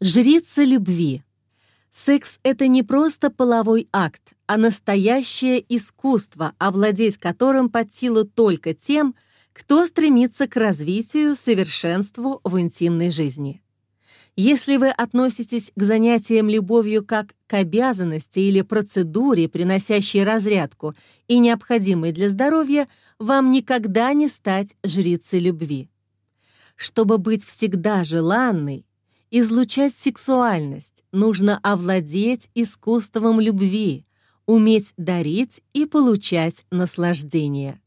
Жрица любви. Секс — это не просто половой акт, а настоящее искусство, овладеть которым под силу только тем, кто стремится к развитию, совершенству в интимной жизни. Если вы относитесь к занятиям любовью как к обязанности или процедуре, приносящей разрядку и необходимой для здоровья, вам никогда не стать жрицей любви. Чтобы быть всегда желанной, излучать сексуальность, нужно овладеть искусством любви, уметь дарить и получать наслаждение.